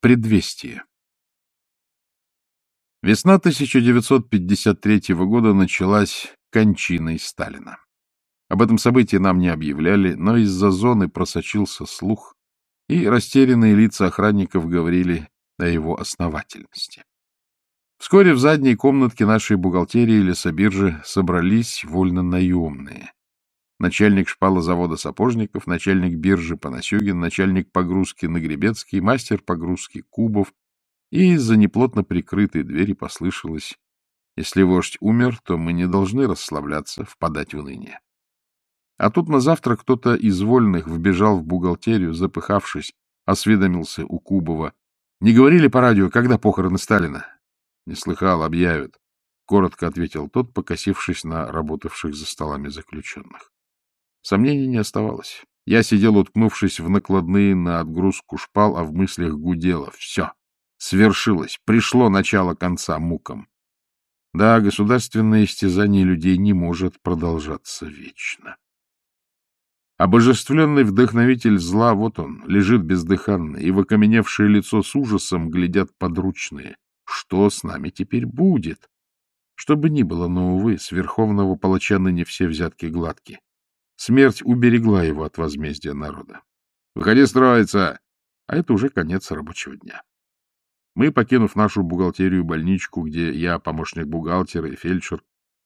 Предвестие. Весна 1953 года началась кончиной Сталина. Об этом событии нам не объявляли, но из-за зоны просочился слух, и растерянные лица охранников говорили о его основательности. Вскоре в задней комнатке нашей бухгалтерии лесобиржи собрались вольно-наемные начальник шпалозавода Сапожников, начальник биржи Панасюгин, начальник погрузки Нагребецкий, мастер погрузки Кубов, и из-за неплотно прикрытой двери послышалось «Если вождь умер, то мы не должны расслабляться, впадать в уныние». А тут на завтра кто-то из вольных вбежал в бухгалтерию, запыхавшись, осведомился у Кубова. «Не говорили по радио, когда похороны Сталина?» «Не слыхал, объявят», — коротко ответил тот, покосившись на работавших за столами заключенных. Сомнений не оставалось. Я сидел, уткнувшись в накладные на отгрузку шпал, а в мыслях гудело. Все. Свершилось. Пришло начало конца мукам. Да, государственное истязание людей не может продолжаться вечно. Обожествленный вдохновитель зла, вот он, лежит бездыханно, и в окаменевшее лицо с ужасом глядят подручные. Что с нами теперь будет? Что бы ни было, но, увы, с верховного палача ныне все взятки гладкие. Смерть уберегла его от возмездия народа. «Выходи строиться!» А это уже конец рабочего дня. Мы, покинув нашу бухгалтерию больничку, где я помощник бухгалтера и фельдшер,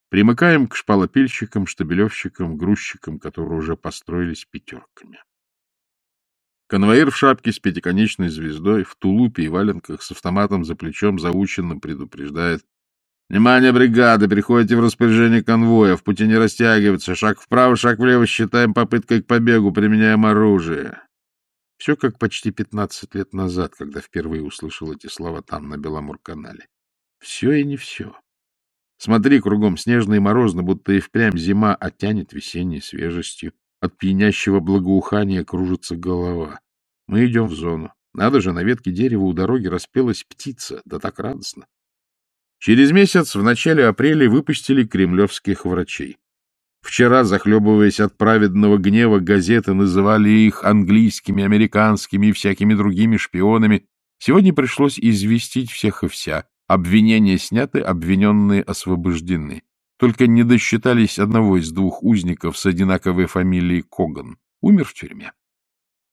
примыкаем к шпалопильщикам, штабелевщикам, грузчикам, которые уже построились пятерками. Конвоир в шапке с пятиконечной звездой, в тулупе и валенках, с автоматом за плечом, заученным предупреждает. Внимание, бригада! Переходите в распоряжение конвоя. В пути не растягиваться. Шаг вправо, шаг влево. Считаем попыткой к побегу. Применяем оружие. Все как почти пятнадцать лет назад, когда впервые услышал эти слова там, на Беломор-канале. Все и не все. Смотри, кругом снежно и морозно, будто и впрямь зима оттянет весенней свежестью. От пьянящего благоухания кружится голова. Мы идем в зону. Надо же, на ветке дерева у дороги распелась птица. Да так радостно. Через месяц, в начале апреля, выпустили кремлевских врачей. Вчера, захлебываясь от праведного гнева, газеты называли их английскими, американскими и всякими другими шпионами. Сегодня пришлось известить всех и вся. Обвинения сняты, обвиненные освобождены. Только не досчитались одного из двух узников с одинаковой фамилией Коган. Умер в тюрьме.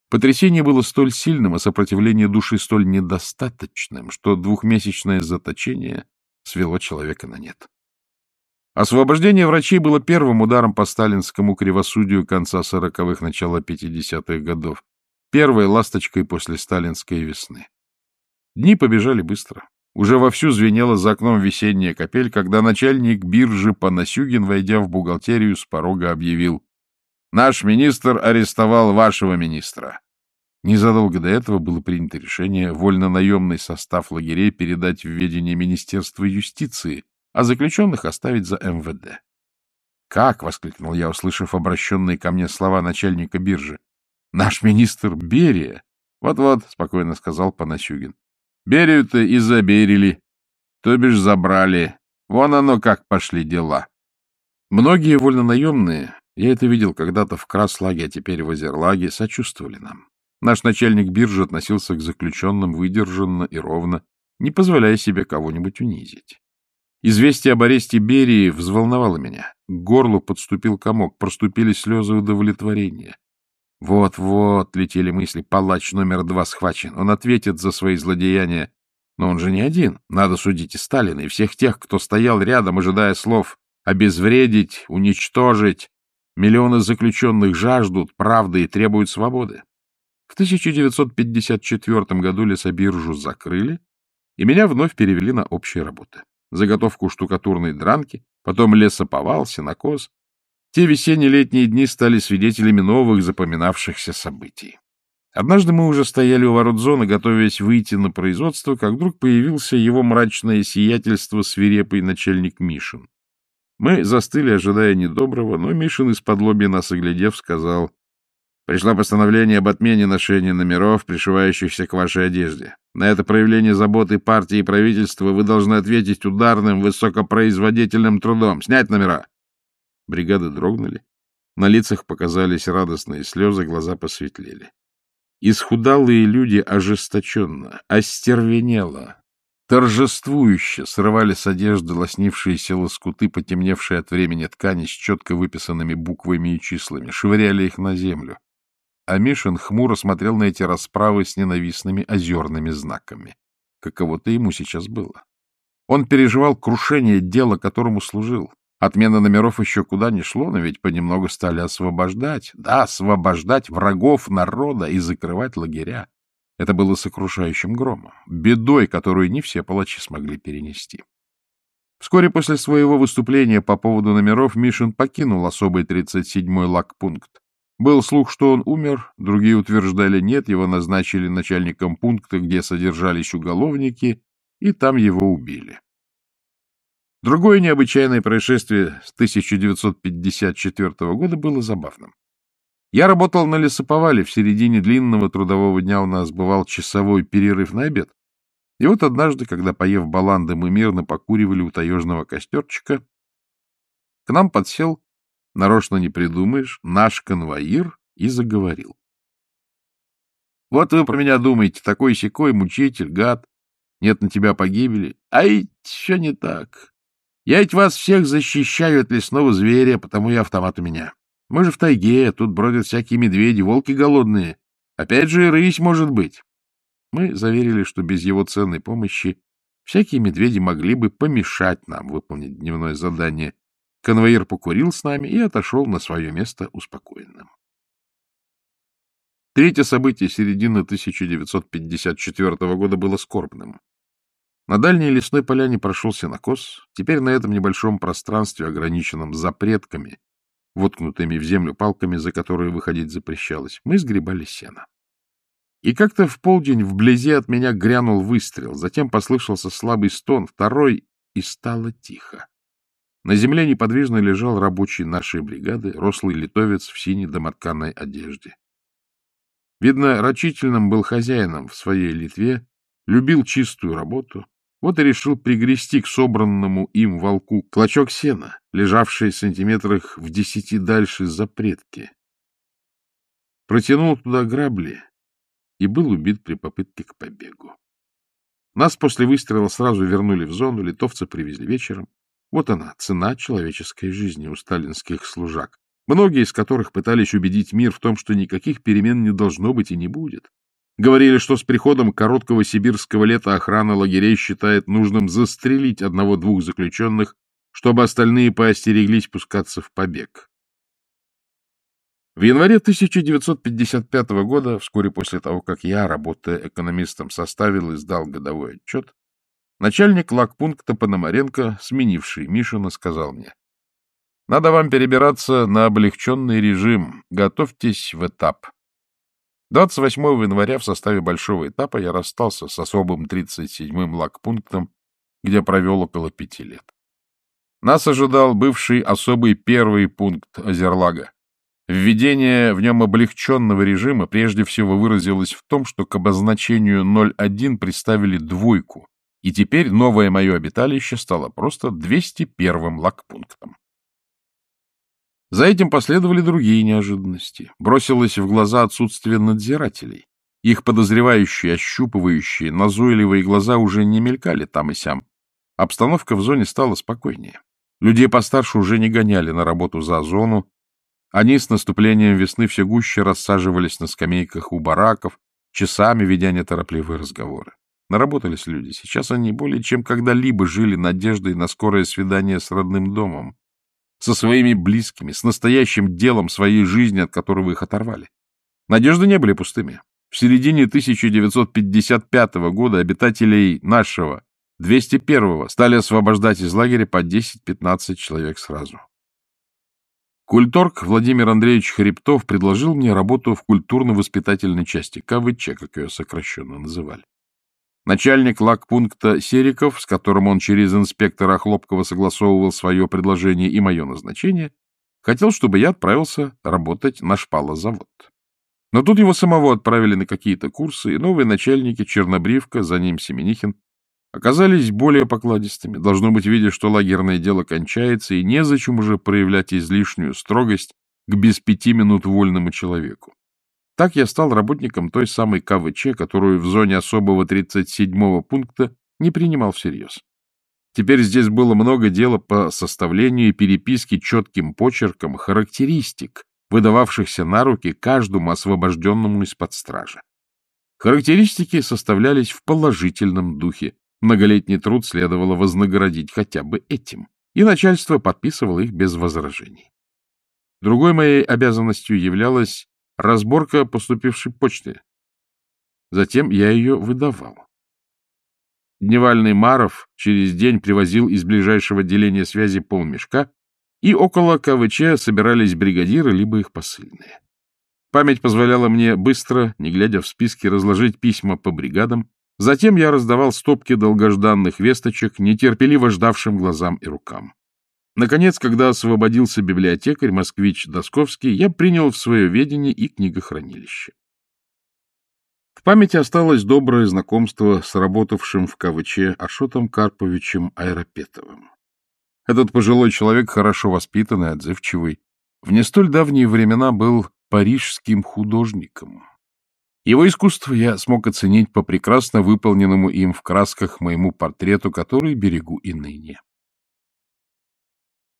Потрясение было столь сильным, а сопротивление души столь недостаточным, что двухмесячное заточение свело человека на нет. Освобождение врачей было первым ударом по сталинскому кривосудию конца сороковых, начала пятидесятых годов, первой ласточкой после сталинской весны. Дни побежали быстро. Уже вовсю звенела за окном весенняя капель, когда начальник биржи Панасюгин, войдя в бухгалтерию, с порога объявил «Наш министр арестовал вашего министра». Незадолго до этого было принято решение вольно-наемный состав лагерей передать в ведение Министерства юстиции, а заключенных оставить за МВД. «Как?» — воскликнул я, услышав обращенные ко мне слова начальника биржи. «Наш министр Берия!» «Вот-вот», — спокойно сказал Панасюгин. «Берию-то и заберили, то бишь забрали. Вон оно как пошли дела». Многие вольнонаемные, я это видел когда-то в Краслаге, а теперь в Озерлаге, сочувствовали нам. Наш начальник биржи относился к заключенным выдержанно и ровно, не позволяя себе кого-нибудь унизить. Известие об аресте Берии взволновало меня. К горлу подступил комок, проступили слезы удовлетворения. Вот-вот, летели мысли, палач номер два схвачен, он ответит за свои злодеяния. Но он же не один, надо судить и Сталина, и всех тех, кто стоял рядом, ожидая слов «обезвредить», «уничтожить». Миллионы заключенных жаждут правды и требуют свободы. В 1954 году лесобиржу закрыли, и меня вновь перевели на общие работы. Заготовку штукатурной дранки, потом лесоповал, сенокос. Те весенне-летние дни стали свидетелями новых запоминавшихся событий. Однажды мы уже стояли у ворот зоны, готовясь выйти на производство, как вдруг появился его мрачное сиятельство свирепый начальник Мишин. Мы застыли, ожидая недоброго, но Мишин из-под лобья нас оглядев сказал, Пришло постановление об отмене ношения номеров, пришивающихся к вашей одежде. На это проявление заботы партии и правительства вы должны ответить ударным, высокопроизводительным трудом. Снять номера!» Бригады дрогнули. На лицах показались радостные слезы, глаза посветлели. Исхудалые люди ожесточенно, остервенело, торжествующе срывали с одежды лоснившиеся лоскуты, потемневшие от времени ткани с четко выписанными буквами и числами, швыряли их на землю. А Мишин хмуро смотрел на эти расправы с ненавистными озерными знаками. Каково-то ему сейчас было. Он переживал крушение дела, которому служил. Отмена номеров еще куда ни шло, но ведь понемногу стали освобождать. Да, освобождать врагов народа и закрывать лагеря. Это было сокрушающим громом, бедой, которую не все палачи смогли перенести. Вскоре после своего выступления по поводу номеров Мишин покинул особый 37-й лагпункт. Был слух, что он умер, другие утверждали нет, его назначили начальником пункта, где содержались уголовники, и там его убили. Другое необычайное происшествие с 1954 года было забавным. Я работал на лесоповале, в середине длинного трудового дня у нас бывал часовой перерыв на обед. И вот однажды, когда, поев баланды, мы мирно покуривали у таежного костерчика, к нам подсел, нарочно не придумаешь, наш конвоир и заговорил. — Вот вы про меня думаете, такой-сякой, мучитель, гад, нет на тебя погибели. Ай, все не так. Я ведь вас всех защищаю от лесного зверя, потому и автомат у меня. Мы же в тайге, тут бродят всякие медведи, волки голодные. Опять же и рысь может быть. Мы заверили, что без его ценной помощи всякие медведи могли бы помешать нам выполнить дневное задание. Конвоир покурил с нами и отошел на свое место успокоенным. Третье событие середины 1954 года было скорбным. На дальней лесной поляне прошел сенокос. Теперь на этом небольшом пространстве, ограниченном запретками, воткнутыми в землю палками, за которые выходить запрещалось, мы сгребали сено. И как-то в полдень вблизи от меня грянул выстрел, затем послышался слабый стон, второй, и стало тихо. На земле неподвижно лежал рабочий нашей бригады, рослый литовец в синей домотканной одежде. Видно, рачительным был хозяином в своей Литве, любил чистую работу, вот и решил пригрести к собранному им волку клочок сена, лежавший сантиметрах в десяти дальше запретки. Протянул туда грабли и был убит при попытке к побегу. Нас после выстрела сразу вернули в зону, литовцы привезли вечером. Вот она, цена человеческой жизни у сталинских служак, многие из которых пытались убедить мир в том, что никаких перемен не должно быть и не будет. Говорили, что с приходом короткого сибирского лета охрана лагерей считает нужным застрелить одного-двух заключенных, чтобы остальные поостереглись пускаться в побег. В январе 1955 года, вскоре после того, как я, работая экономистом, составил и сдал годовой отчет, начальник лагпункта Пономаренко, сменивший Мишина, сказал мне, «Надо вам перебираться на облегченный режим, готовьтесь в этап». 28 января в составе большого этапа я расстался с особым 37-м лагпунктом, где провел около пяти лет. Нас ожидал бывший особый первый пункт Озерлага. Введение в нем облегченного режима прежде всего выразилось в том, что к обозначению 01 приставили двойку, и теперь новое мое обиталище стало просто 201-м лагпунктом. За этим последовали другие неожиданности. Бросилось в глаза отсутствие надзирателей. Их подозревающие, ощупывающие, назойливые глаза уже не мелькали там и сям. Обстановка в зоне стала спокойнее. Людей постарше уже не гоняли на работу за зону. Они с наступлением весны все гуще рассаживались на скамейках у бараков, часами ведя неторопливые разговоры. Наработались люди. Сейчас они более чем когда-либо жили надеждой на скорое свидание с родным домом со своими близкими, с настоящим делом своей жизни, от которого их оторвали. Надежды не были пустыми. В середине 1955 года обитателей нашего 201-го стали освобождать из лагеря по 10-15 человек сразу. Культорг Владимир Андреевич Хребтов предложил мне работу в культурно-воспитательной части, КВЧ, как ее сокращенно называли. Начальник лагпункта Сериков, с которым он через инспектора Хлопкова согласовывал свое предложение и мое назначение, хотел, чтобы я отправился работать на шпалозавод. Но тут его самого отправили на какие-то курсы, и новые начальники Чернобривка, за ним Семенихин, оказались более покладистыми, должно быть, видя, что лагерное дело кончается, и незачем уже проявлять излишнюю строгость к без пяти минут вольному человеку. Так я стал работником той самой КВЧ, которую в зоне особого 37-го пункта не принимал всерьез. Теперь здесь было много дела по составлению и переписке четким почерком характеристик, выдававшихся на руки каждому освобожденному из-под стражи. Характеристики составлялись в положительном духе. Многолетний труд следовало вознаградить хотя бы этим, и начальство подписывало их без возражений. Другой моей обязанностью являлась разборка поступившей почты. Затем я ее выдавал. Дневальный Маров через день привозил из ближайшего отделения связи полмешка, и около КВЧ собирались бригадиры, либо их посыльные. Память позволяла мне быстро, не глядя в списки, разложить письма по бригадам. Затем я раздавал стопки долгожданных весточек, нетерпеливо ждавшим глазам и рукам. Наконец, когда освободился библиотекарь, москвич Досковский, я принял в свое ведение и книгохранилище. В памяти осталось доброе знакомство с работавшим в КВЧ Ашотом Карповичем Айропетовым. Этот пожилой человек, хорошо воспитанный, отзывчивый, в не столь давние времена был парижским художником. Его искусство я смог оценить по прекрасно выполненному им в красках моему портрету, который берегу и ныне.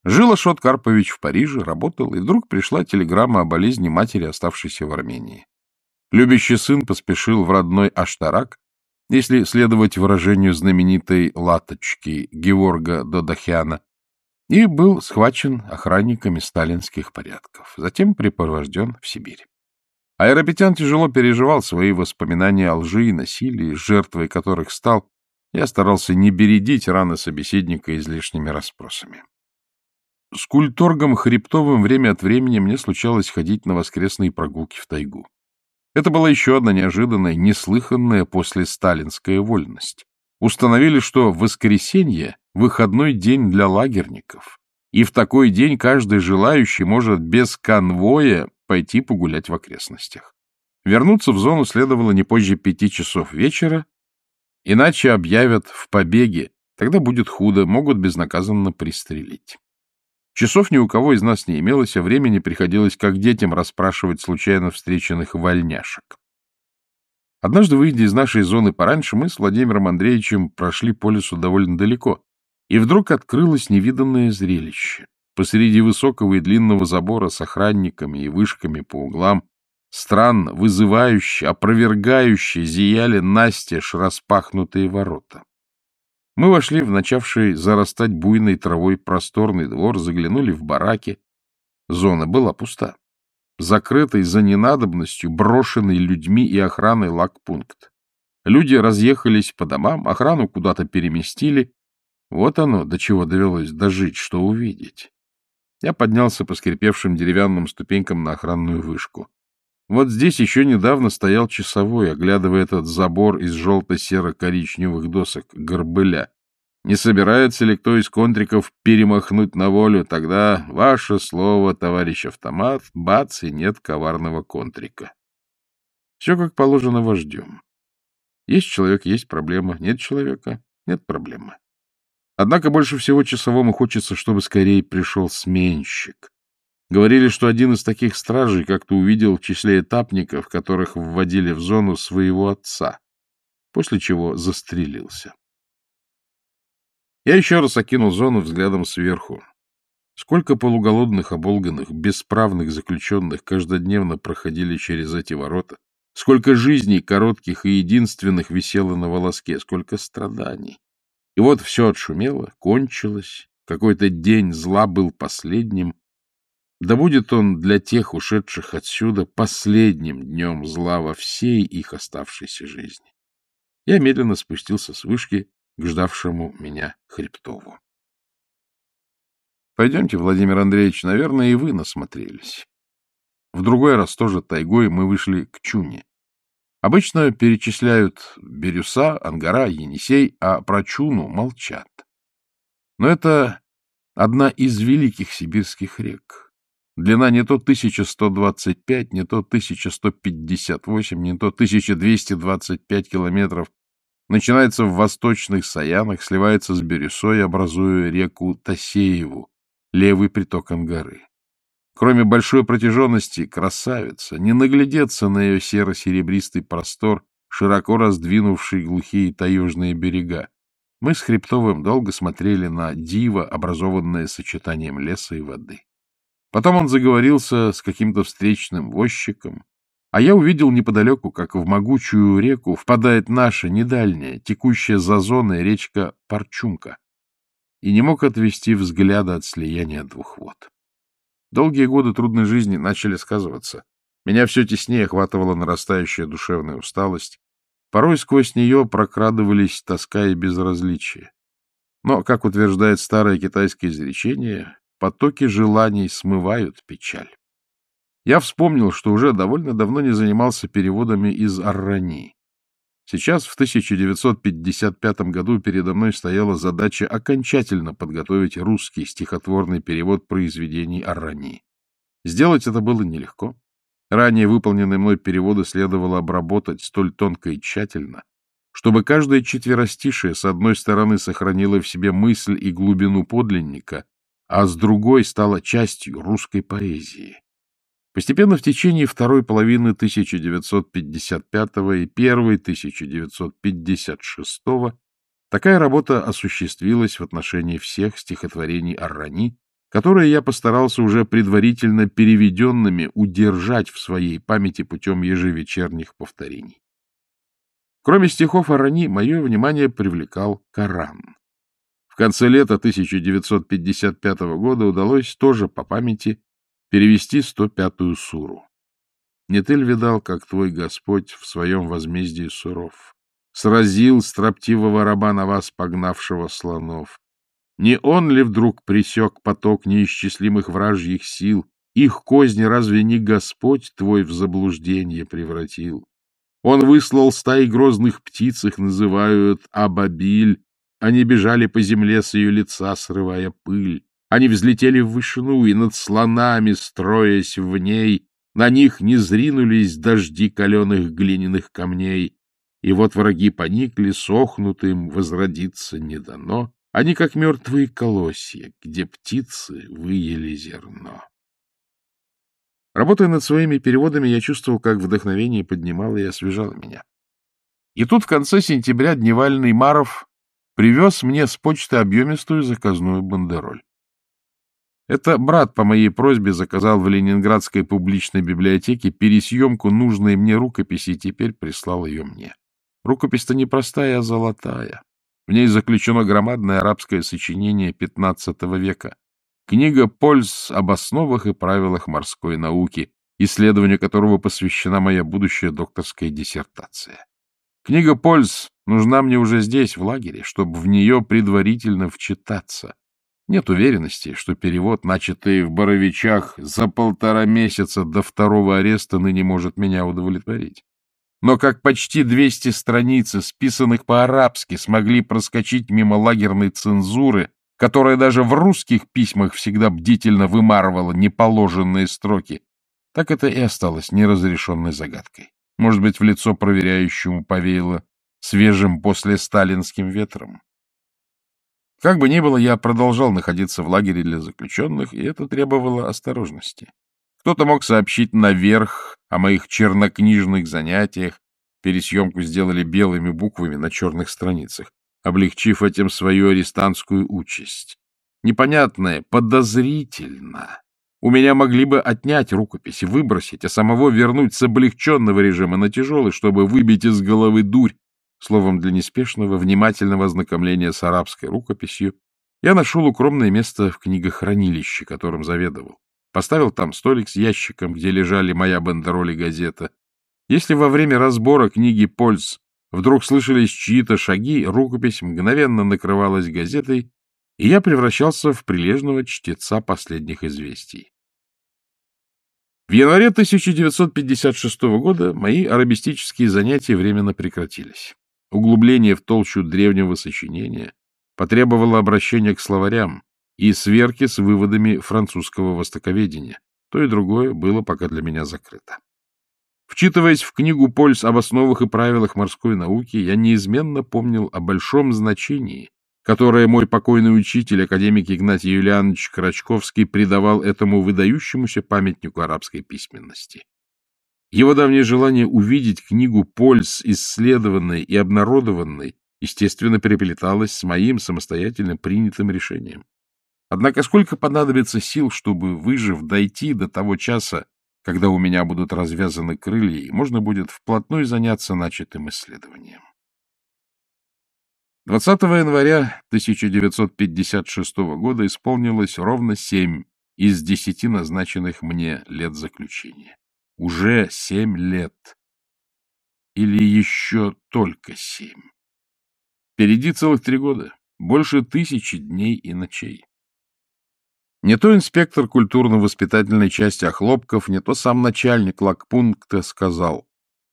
Жил Ашот Карпович в Париже, работал, и вдруг пришла телеграмма о болезни матери, оставшейся в Армении. Любящий сын поспешил в родной Аштарак, если следовать выражению знаменитой латочки Георга Додахяна, и был схвачен охранниками сталинских порядков, затем припровожден в Сибирь. Аэропетян тяжело переживал свои воспоминания о лжи и насилии, жертвой которых стал, я старался не бередить раны собеседника излишними расспросами. С культоргом Хребтовым время от времени мне случалось ходить на воскресные прогулки в тайгу. Это была еще одна неожиданная, неслыханная после сталинская вольность. Установили, что воскресенье — выходной день для лагерников, и в такой день каждый желающий может без конвоя пойти погулять в окрестностях. Вернуться в зону следовало не позже пяти часов вечера, иначе объявят в побеге, тогда будет худо, могут безнаказанно пристрелить. Часов ни у кого из нас не имелось, а времени приходилось как детям расспрашивать случайно встреченных вольняшек. Однажды, выйдя из нашей зоны пораньше, мы с Владимиром Андреевичем прошли по лесу довольно далеко, и вдруг открылось невиданное зрелище. Посреди высокого и длинного забора с охранниками и вышками по углам странно, вызывающе, опровергающе зияли настежь распахнутые ворота. Мы вошли в начавший зарастать буйной травой просторный двор, заглянули в бараки. Зона была пуста. Закрытый за ненадобностью, брошенный людьми и охраной лагпункт. Люди разъехались по домам, охрану куда-то переместили. Вот оно, до чего довелось дожить, что увидеть. Я поднялся по скрипевшим деревянным ступенькам на охранную вышку. Вот здесь еще недавно стоял часовой, оглядывая этот забор из желто-серо-коричневых досок горбыля. Не собирается ли кто из контриков перемахнуть на волю, тогда ваше слово, товарищ автомат, бац, и нет коварного контрика. Все как положено вождем. Есть человек, есть проблема. Нет человека, нет проблемы. Однако больше всего часовому хочется, чтобы скорее пришел сменщик, Говорили, что один из таких стражей как-то увидел в числе этапников, которых вводили в зону своего отца, после чего застрелился. Я еще раз окинул зону взглядом сверху. Сколько полуголодных, оболганных, бесправных заключенных каждодневно проходили через эти ворота, сколько жизней коротких и единственных висело на волоске, сколько страданий. И вот все отшумело, кончилось, какой-то день зла был последним, да будет он для тех ушедших отсюда последним днем зла во всей их оставшейся жизни. Я медленно спустился с вышки к ждавшему меня Хребтову. Пойдемте, Владимир Андреевич, наверное, и вы насмотрелись. В другой раз тоже тайгой мы вышли к Чуне. Обычно перечисляют Бирюса, Ангара, Енисей, а про Чуну молчат. Но это одна из великих сибирских рек. Длина не то 1125, не то 1158, не то 1225 километров. Начинается в восточных Саянах, сливается с Бирюсой, образуя реку Тасееву, левый приток Ангары. Кроме большой протяженности, красавица, не наглядеться на ее серо-серебристый простор, широко раздвинувший глухие таежные берега. Мы с Хребтовым долго смотрели на диво, образованное сочетанием леса и воды. Потом он заговорился с каким-то встречным возчиком, а я увидел неподалеку, как в могучую реку впадает наша недальняя, текущая за зоной речка Парчумка, и не мог отвести взгляда от слияния двух вод. Долгие годы трудной жизни начали сказываться. Меня все теснее охватывала нарастающая душевная усталость. Порой сквозь нее прокрадывались тоска и безразличие. Но, как утверждает старое китайское изречение, потоки желаний смывают печаль. Я вспомнил, что уже довольно давно не занимался переводами из Аррани. Сейчас, в 1955 году, передо мной стояла задача окончательно подготовить русский стихотворный перевод произведений Аррани. Сделать это было нелегко. Ранее выполненные мной переводы следовало обработать столь тонко и тщательно, чтобы каждое четверостишее с одной стороны сохранило в себе мысль и глубину подлинника, а с другой стало частью русской поэзии. Постепенно в течение второй половины 1955 и первой 1956 такая работа осуществилась в отношении всех стихотворений Аррани, которые я постарался уже предварительно переведенными удержать в своей памяти путем ежевечерних повторений. Кроме стихов Арани, мое внимание привлекал Коран. Конце лета 1955 года удалось тоже по памяти перевести 105-ю суру. Не ли видал, как твой Господь в своем возмездии суров? Сразил строптивого раба на вас, погнавшего слонов. Не он ли вдруг присек поток неисчислимых вражьих сил? Их козни разве не Господь твой в заблуждение превратил? Он выслал стаи грозных птиц, их называют Абабиль. Они бежали по земле с ее лица, срывая пыль. Они взлетели в вышину, и над слонами, строясь в ней, на них не зринулись дожди каленых глиняных камней. И вот враги поникли, сохнут им, возродиться не дано. Они как мертвые колосья, где птицы выели зерно. Работая над своими переводами, я чувствовал, как вдохновение поднимало и освежало меня. И тут в конце сентября дневальный Маров привез мне с почты объемистую заказную бандероль. Это брат по моей просьбе заказал в Ленинградской публичной библиотеке пересъемку нужной мне рукописи и теперь прислал ее мне. Рукопись-то не простая, а золотая. В ней заключено громадное арабское сочинение XV века. Книга «Польз об основах и правилах морской науки», исследованию которого посвящена моя будущая докторская диссертация. Книга «Польз» нужна мне уже здесь, в лагере, чтобы в нее предварительно вчитаться. Нет уверенности, что перевод, начатый в Боровичах за полтора месяца до второго ареста, ныне может меня удовлетворить. Но как почти 200 страниц, списанных по-арабски, смогли проскочить мимо лагерной цензуры, которая даже в русских письмах всегда бдительно вымарывала неположенные строки, так это и осталось неразрешенной загадкой. Может быть, в лицо проверяющему повеяло свежим после сталинским ветром. Как бы ни было, я продолжал находиться в лагере для заключенных, и это требовало осторожности. Кто-то мог сообщить наверх о моих чернокнижных занятиях, пересъемку сделали белыми буквами на черных страницах, облегчив этим свою арестантскую участь. Непонятное, подозрительно. У меня могли бы отнять рукопись, выбросить, а самого вернуть с облегченного режима на тяжелый, чтобы выбить из головы дурь. Словом, для неспешного, внимательного ознакомления с арабской рукописью я нашел укромное место в книгохранилище, которым заведовал. Поставил там столик с ящиком, где лежали моя бандероль и газета. Если во время разбора книги «Польз» вдруг слышались чьи-то шаги, рукопись мгновенно накрывалась газетой, и я превращался в прилежного чтеца последних известий. В январе 1956 года мои арабистические занятия временно прекратились. Углубление в толщу древнего сочинения потребовало обращения к словарям и сверки с выводами французского востоковедения. То и другое было пока для меня закрыто. Вчитываясь в книгу Польс об основах и правилах морской науки, я неизменно помнил о большом значении, которое мой покойный учитель, академик Игнатий Юлианович Крачковский, придавал этому выдающемуся памятнику арабской письменности. Его давнее желание увидеть книгу польс, исследованной и обнародованной, естественно, переплеталось с моим самостоятельно принятым решением. Однако сколько понадобится сил, чтобы, выжив, дойти до того часа, когда у меня будут развязаны крылья, и можно будет вплотную заняться начатым исследованием. 20 января 1956 года исполнилось ровно семь из десяти назначенных мне лет заключения. Уже семь лет. Или еще только семь. Впереди целых три года. Больше тысячи дней и ночей. Не то инспектор культурно-воспитательной части Охлопков, не то сам начальник лагпункта сказал,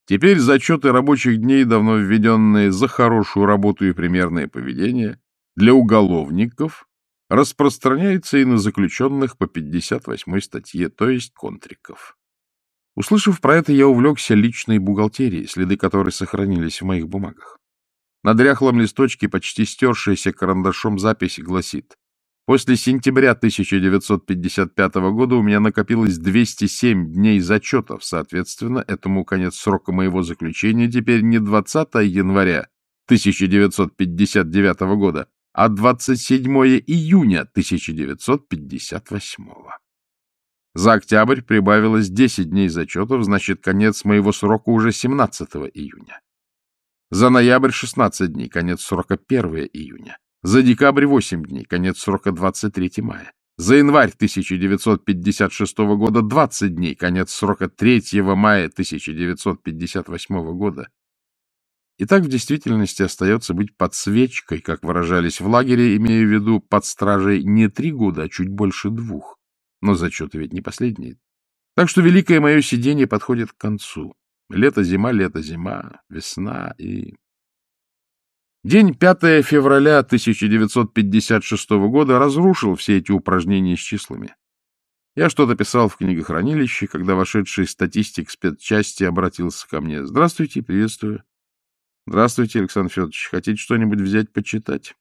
«Теперь зачеты рабочих дней, давно введенные за хорошую работу и примерное поведение, для уголовников распространяются и на заключенных по 58 статье, то есть контриков. Услышав про это, я увлекся личной бухгалтерией, следы которой сохранились в моих бумагах. На дряхлом листочке почти стершаяся карандашом запись гласит «После сентября 1955 года у меня накопилось 207 дней зачетов, соответственно, этому конец срока моего заключения теперь не 20 января 1959 года, а 27 июня 1958 года. За октябрь прибавилось 10 дней зачетов, значит, конец моего срока уже 17 июня. За ноябрь 16 дней, конец срока 1 июня. За декабрь 8 дней, конец срока 23 мая. За январь 1956 года 20 дней, конец срока 3 мая 1958 года. И так в действительности остается быть под свечкой, как выражались в лагере, имея в виду под стражей не три года, а чуть больше двух. Но зачеты ведь не последние. Так что великое мое сидение подходит к концу. Лето-зима, лето-зима, весна и... День 5 февраля 1956 года разрушил все эти упражнения с числами. Я что-то писал в книгохранилище, когда вошедший статистик спецчасти обратился ко мне. «Здравствуйте, приветствую». «Здравствуйте, Александр Федорович. Хотите что-нибудь взять почитать?»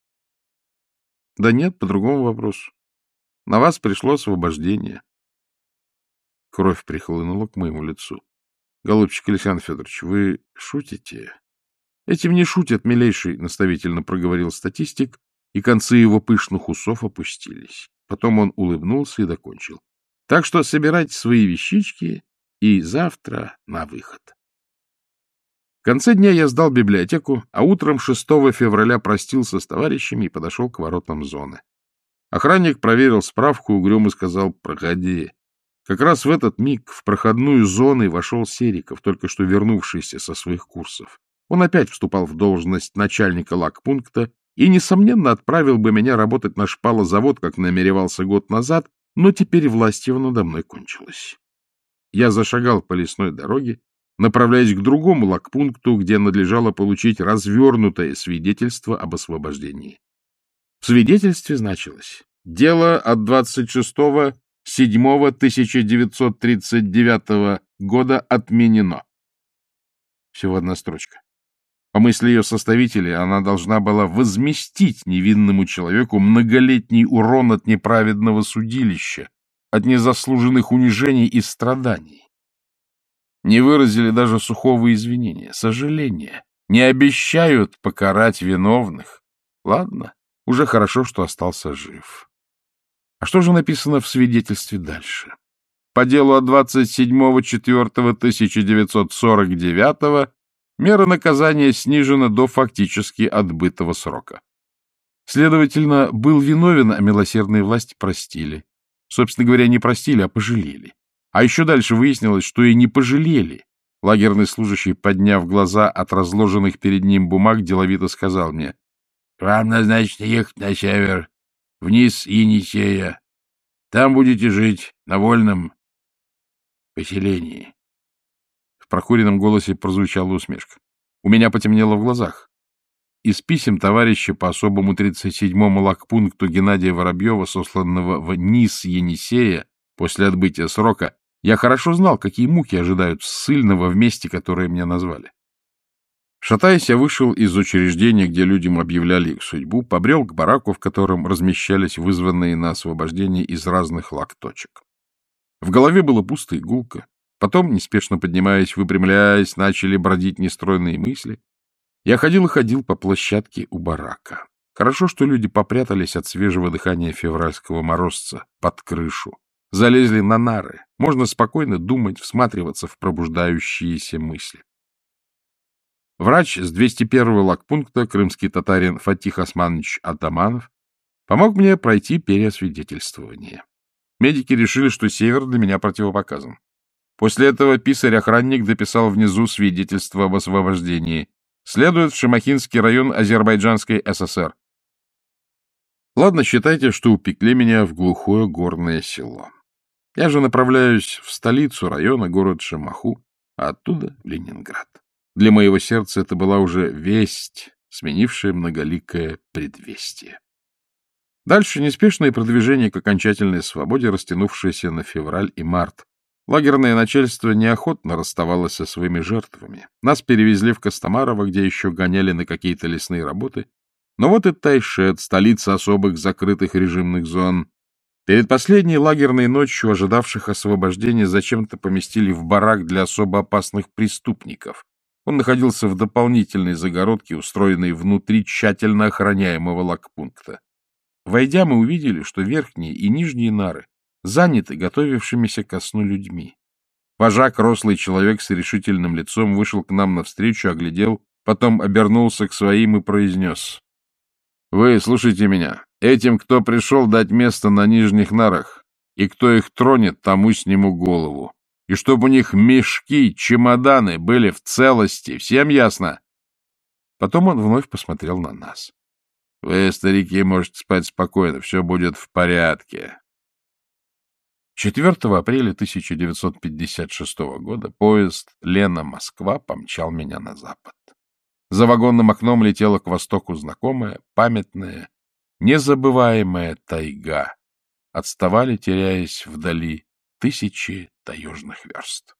«Да нет, по другому вопросу. На вас пришло освобождение. Кровь прихлынула к моему лицу. — Голубчик Александр Федорович, вы шутите? — Этим не шутят, милейший, — наставительно проговорил статистик, и концы его пышных усов опустились. Потом он улыбнулся и докончил. — Так что собирайте свои вещички и завтра на выход. В конце дня я сдал библиотеку, а утром 6 февраля простился с товарищами и подошел к воротам зоны. Охранник проверил справку, угрюмо сказал «Проходи». Как раз в этот миг в проходную зону вошел Сериков, только что вернувшийся со своих курсов. Он опять вступал в должность начальника лагпункта и, несомненно, отправил бы меня работать на шпалозавод, как намеревался год назад, но теперь власть его надо мной кончилась. Я зашагал по лесной дороге, направляясь к другому лагпункту, где надлежало получить развернутое свидетельство об освобождении. В свидетельстве значилось «Дело от 26.07.1939 года отменено». Всего одна строчка. По мысли ее составителей, она должна была возместить невинному человеку многолетний урон от неправедного судилища, от незаслуженных унижений и страданий. Не выразили даже сухого извинения, сожаления, не обещают покарать виновных. Ладно, уже хорошо, что остался жив. А что же написано в свидетельстве дальше? По делу от 27.04.1949 мера наказания снижена до фактически отбытого срока. Следовательно, был виновен, а милосердные власти простили. Собственно говоря, не простили, а пожалели. А еще дальше выяснилось, что и не пожалели. Лагерный служащий, подняв глаза от разложенных перед ним бумаг, деловито сказал мне, вам назначено ехать на север, вниз Енисея. Там будете жить на вольном поселении. В прокуренном голосе прозвучала усмешка. У меня потемнело в глазах. Из писем товарища по особому 37-му лагпункту Геннадия Воробьева, сосланного в низ Енисея после отбытия срока, я хорошо знал, какие муки ожидают ссыльного в месте, которое мне назвали. Шатаясь, я вышел из учреждения, где людям объявляли их судьбу, побрел к бараку, в котором размещались вызванные на освобождение из разных лак-точек. В голове было пусто и гулко. Потом, неспешно поднимаясь, выпрямляясь, начали бродить нестройные мысли. Я ходил и ходил по площадке у барака. Хорошо, что люди попрятались от свежего дыхания февральского морозца под крышу. Залезли на нары. Можно спокойно думать, всматриваться в пробуждающиеся мысли. Врач с 201-го лагпункта, крымский татарин Фатих Османович Атаманов, помог мне пройти переосвидетельствование. Медики решили, что север для меня противопоказан. После этого писарь-охранник дописал внизу свидетельство об освобождении. Следует в Шамахинский район Азербайджанской ССР. Ладно, считайте, что упекли меня в глухое горное село. Я же направляюсь в столицу района, город Шамаху, а оттуда Ленинград. Для моего сердца это была уже весть, сменившая многоликое предвестие. Дальше неспешное продвижение к окончательной свободе, растянувшееся на февраль и март. Лагерное начальство неохотно расставалось со своими жертвами. Нас перевезли в Костомарово, где еще гоняли на какие-то лесные работы. Но вот и Тайшет, столица особых закрытых режимных зон. Перед последней лагерной ночью ожидавших освобождения зачем-то поместили в барак для особо опасных преступников, он находился в дополнительной загородке, устроенной внутри тщательно охраняемого лагпункта. Войдя, мы увидели, что верхние и нижние нары заняты готовившимися ко сну людьми. Вожак, рослый человек с решительным лицом, вышел к нам навстречу, оглядел, потом обернулся к своим и произнес. — Вы слушайте меня. Этим, кто пришел дать место на нижних нарах, и кто их тронет, тому сниму голову и чтобы у них мешки, чемоданы были в целости. Всем ясно? Потом он вновь посмотрел на нас. — Вы, старики, можете спать спокойно, все будет в порядке. 4 апреля 1956 года поезд Лена-Москва помчал меня на запад. За вагонным окном летела к востоку знакомая, памятная, незабываемая тайга. Отставали, теряясь вдали, тысячи таежных верст.